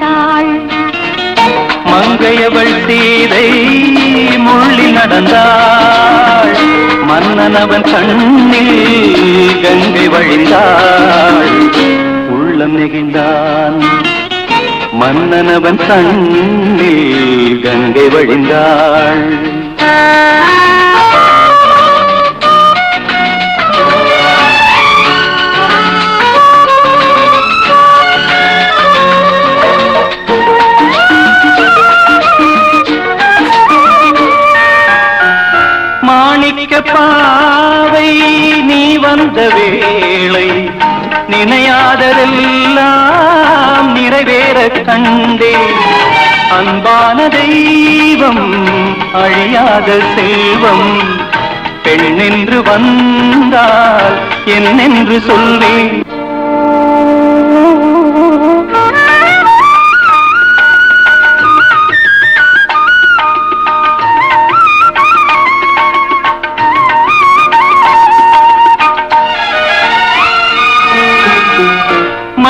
நடந்தாள். மங்கையவள் சீதை முள்ளி நடந்தாள். மன்னனவன் கண்ணில் கங்கை வழிந்தாள். உள்ளம் நெகிழ்ந்தான். மன்னனவன் கண்ணில் கங்கை வழிந்தாள். மிக பாவை நீ வந்த வேளை நினையாததெல்லாம் நிறைவேற கண்டே. அன்பான தெய்வம் அழியாத செல்வம் பெண் பெண்ணென்று வந்தால் என்னென்று சொல்வேன்?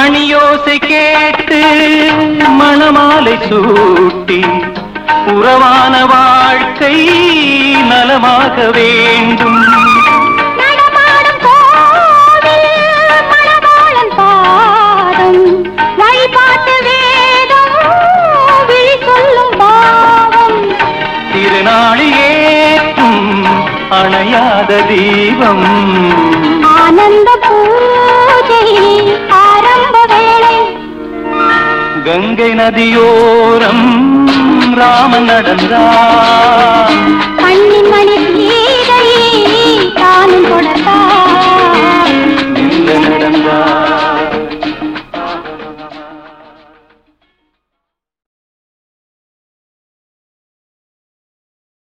மணியோசை கேட்டு மணமாலை சூட்டி உறவான வாழ்க்கை நலமாக வேண்டும். நடமாடும் கோவில் மணவாளன் பாதம் கங்கை நதியோரம் ராமன் நடந்தார்.